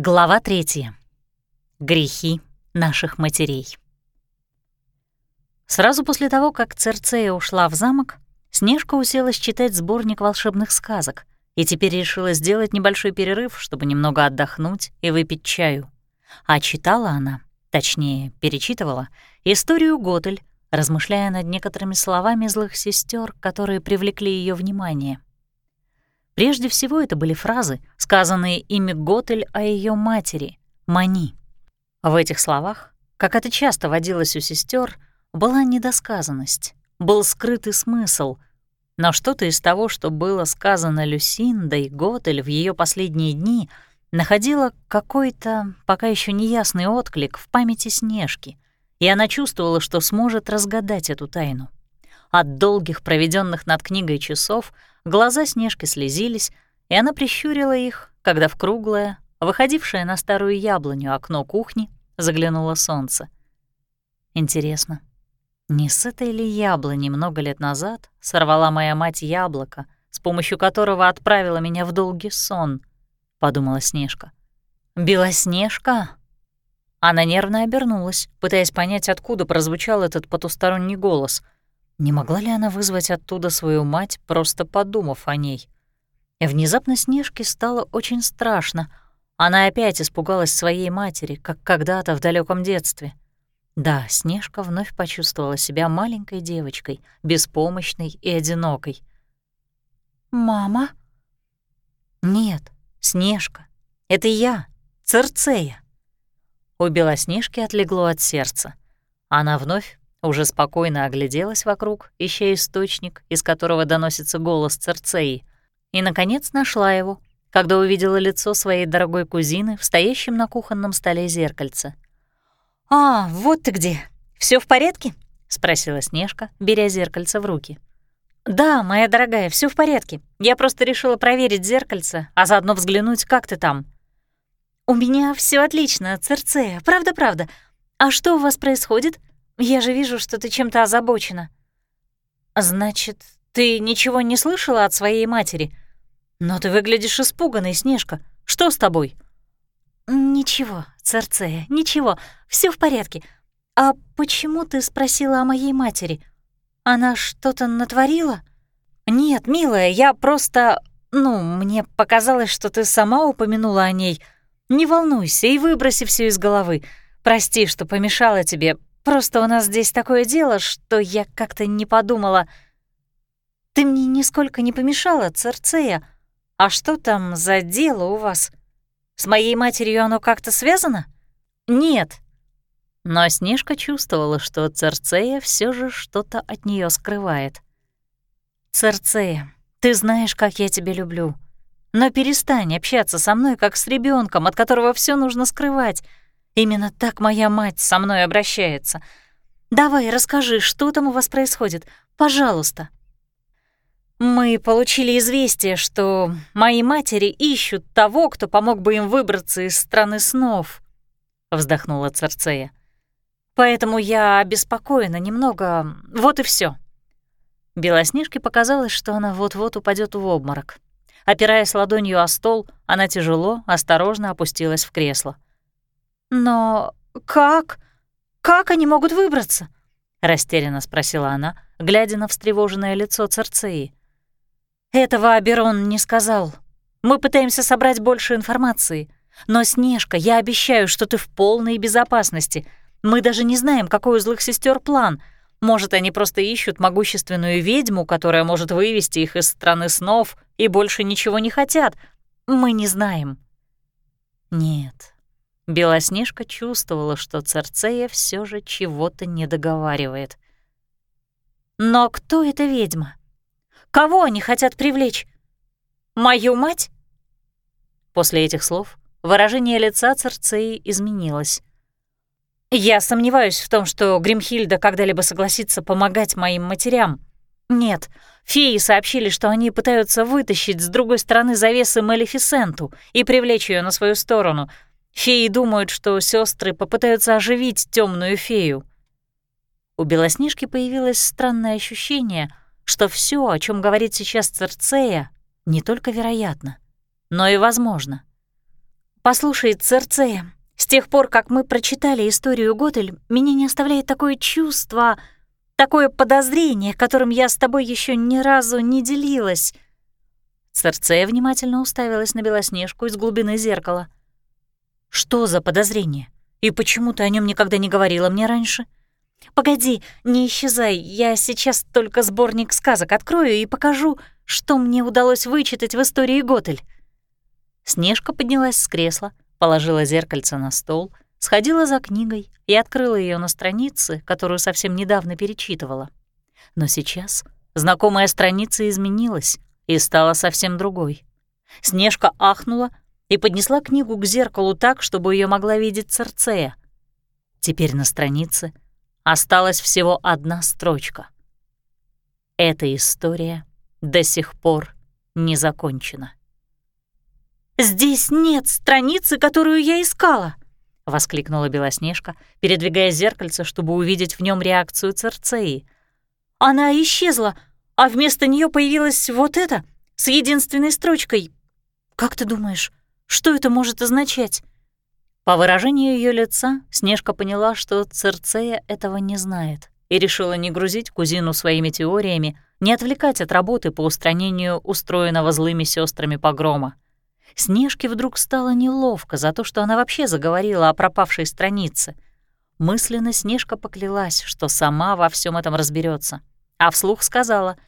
Глава третья. Грехи наших матерей. Сразу после того, как Церцея ушла в замок, Снежка уселась читать сборник волшебных сказок и теперь решила сделать небольшой перерыв, чтобы немного отдохнуть и выпить чаю. А читала она, точнее, перечитывала, историю Готель, размышляя над некоторыми словами злых сестер, которые привлекли ее внимание — Прежде всего это были фразы, сказанные ими Готель о ее матери, Мани. В этих словах, как это часто водилось у сестер, была недосказанность, был скрытый смысл, но что-то из того, что было сказано Люсиндой Готель в ее последние дни, находило какой-то пока еще неясный отклик в памяти Снежки, и она чувствовала, что сможет разгадать эту тайну. От долгих проведенных над книгой часов глаза Снежки слезились, и она прищурила их, когда в круглое, выходившее на старую яблоню окно кухни, заглянуло солнце. Интересно, не с этой ли яблони много лет назад сорвала моя мать яблоко, с помощью которого отправила меня в долгий сон, — подумала Снежка. «Белоснежка?» Она нервно обернулась, пытаясь понять, откуда прозвучал этот потусторонний голос — не могла ли она вызвать оттуда свою мать, просто подумав о ней? И внезапно Снежке стало очень страшно. Она опять испугалась своей матери, как когда-то в далеком детстве. Да, Снежка вновь почувствовала себя маленькой девочкой, беспомощной и одинокой. «Мама?» «Нет, Снежка, это я, Церцея». У Белоснежки отлегло от сердца. Она вновь уже спокойно огляделась вокруг, ища источник, из которого доносится голос Церцеи, и, наконец, нашла его, когда увидела лицо своей дорогой кузины в стоящем на кухонном столе зеркальце. «А, вот ты где! Все в порядке?» — спросила Снежка, беря зеркальце в руки. «Да, моя дорогая, все в порядке. Я просто решила проверить зеркальце, а заодно взглянуть, как ты там». «У меня все отлично, Церцея, правда-правда. А что у вас происходит?» Я же вижу, что ты чем-то озабочена. Значит, ты ничего не слышала от своей матери? Но ты выглядишь испуганной, Снежка. Что с тобой? Ничего, Церцея, ничего, все в порядке. А почему ты спросила о моей матери? Она что-то натворила? Нет, милая, я просто... Ну, мне показалось, что ты сама упомянула о ней. Не волнуйся и выброси все из головы. Прости, что помешала тебе, Просто у нас здесь такое дело, что я как-то не подумала. Ты мне нисколько не помешала, Церцея. А что там за дело у вас? С моей матерью оно как-то связано? Нет. Но Снежка чувствовала, что Церцея все же что-то от нее скрывает. Церцея, ты знаешь, как я тебя люблю. Но перестань общаться со мной, как с ребенком, от которого все нужно скрывать. Именно так моя мать со мной обращается. Давай, расскажи, что там у вас происходит, пожалуйста. Мы получили известие, что мои матери ищут того, кто помог бы им выбраться из страны снов, вздохнула Церцея. Поэтому я обеспокоена немного. Вот и все. Белоснежке показалось, что она вот-вот упадет в обморок. Опираясь ладонью о стол, она тяжело, осторожно опустилась в кресло. «Но как? Как они могут выбраться?» — растерянно спросила она, глядя на встревоженное лицо Церцеи. «Этого Аберон не сказал. Мы пытаемся собрать больше информации. Но, Снежка, я обещаю, что ты в полной безопасности. Мы даже не знаем, какой у злых сестер план. Может, они просто ищут могущественную ведьму, которая может вывести их из страны снов и больше ничего не хотят. Мы не знаем». «Нет, Белоснежка чувствовала, что Церцея все же чего-то не договаривает. Но кто эта ведьма? Кого они хотят привлечь? Мою мать? После этих слов выражение лица Церцеи изменилось. Я сомневаюсь в том, что Гримхильда когда-либо согласится помогать моим матерям. Нет, феи сообщили, что они пытаются вытащить с другой стороны завесы Малефисенту и привлечь ее на свою сторону — Феи думают, что сестры попытаются оживить темную фею. У Белоснежки появилось странное ощущение, что все, о чем говорит сейчас Церцея, не только вероятно, но и возможно. «Послушай, Церцея, с тех пор, как мы прочитали историю Готель, меня не оставляет такое чувство, такое подозрение, которым я с тобой еще ни разу не делилась». Церцея внимательно уставилась на Белоснежку из глубины зеркала. «Что за подозрение? И почему ты о нем никогда не говорила мне раньше?» «Погоди, не исчезай, я сейчас только сборник сказок открою и покажу, что мне удалось вычитать в истории Готель». Снежка поднялась с кресла, положила зеркальце на стол, сходила за книгой и открыла ее на странице, которую совсем недавно перечитывала. Но сейчас знакомая страница изменилась и стала совсем другой. Снежка ахнула и поднесла книгу к зеркалу так, чтобы ее могла видеть Церцея. Теперь на странице осталась всего одна строчка. Эта история до сих пор не закончена. «Здесь нет страницы, которую я искала!» — воскликнула Белоснежка, передвигая зеркальце, чтобы увидеть в нем реакцию Церцеи. «Она исчезла, а вместо нее появилась вот это, с единственной строчкой. Как ты думаешь, что это может означать?» По выражению ее лица Снежка поняла, что Церцея этого не знает, и решила не грузить кузину своими теориями, не отвлекать от работы по устранению устроенного злыми сестрами погрома. Снежке вдруг стало неловко за то, что она вообще заговорила о пропавшей странице. Мысленно Снежка поклялась, что сама во всем этом разберется, а вслух сказала —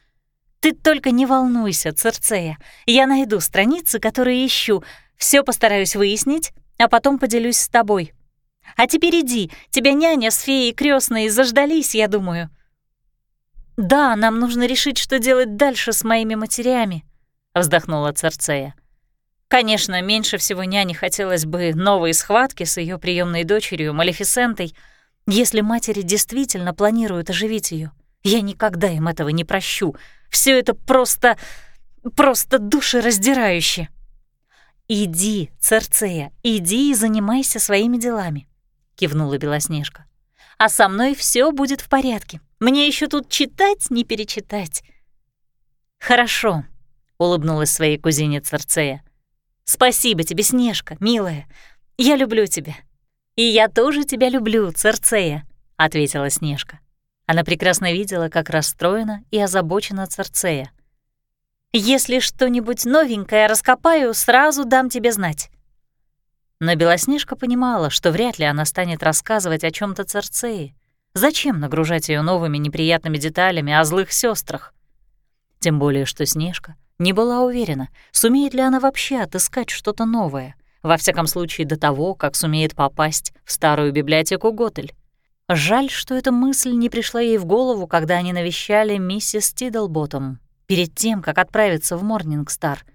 «Ты только не волнуйся, Церцея. Я найду страницы, которые ищу, все постараюсь выяснить, а потом поделюсь с тобой. А теперь иди, тебя няня с феей крестной заждались, я думаю». «Да, нам нужно решить, что делать дальше с моими матерями», — вздохнула Церцея. Конечно, меньше всего няне хотелось бы новые схватки с ее приемной дочерью Малефисентой, если матери действительно планируют оживить ее. Я никогда им этого не прощу. Все это просто... просто душераздирающе. «Иди, Церцея, иди и занимайся своими делами», — кивнула Белоснежка. «А со мной все будет в порядке. Мне еще тут читать, не перечитать». «Хорошо», — улыбнулась своей кузине Церцея. Спасибо тебе, Снежка, милая. Я люблю тебя. И я тоже тебя люблю, Церцея, ответила Снежка. Она прекрасно видела, как расстроена и озабочена Церцея. Если что-нибудь новенькое раскопаю, сразу дам тебе знать. Но Белоснежка понимала, что вряд ли она станет рассказывать о чем то Церцеи. Зачем нагружать ее новыми неприятными деталями о злых сестрах? Тем более, что Снежка не была уверена, сумеет ли она вообще отыскать что-то новое, во всяком случае до того, как сумеет попасть в старую библиотеку Готель. Жаль, что эта мысль не пришла ей в голову, когда они навещали миссис Тиддлботом перед тем, как отправиться в Морнингстар.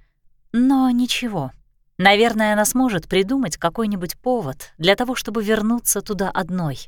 Но ничего. Наверное, она сможет придумать какой-нибудь повод для того, чтобы вернуться туда одной.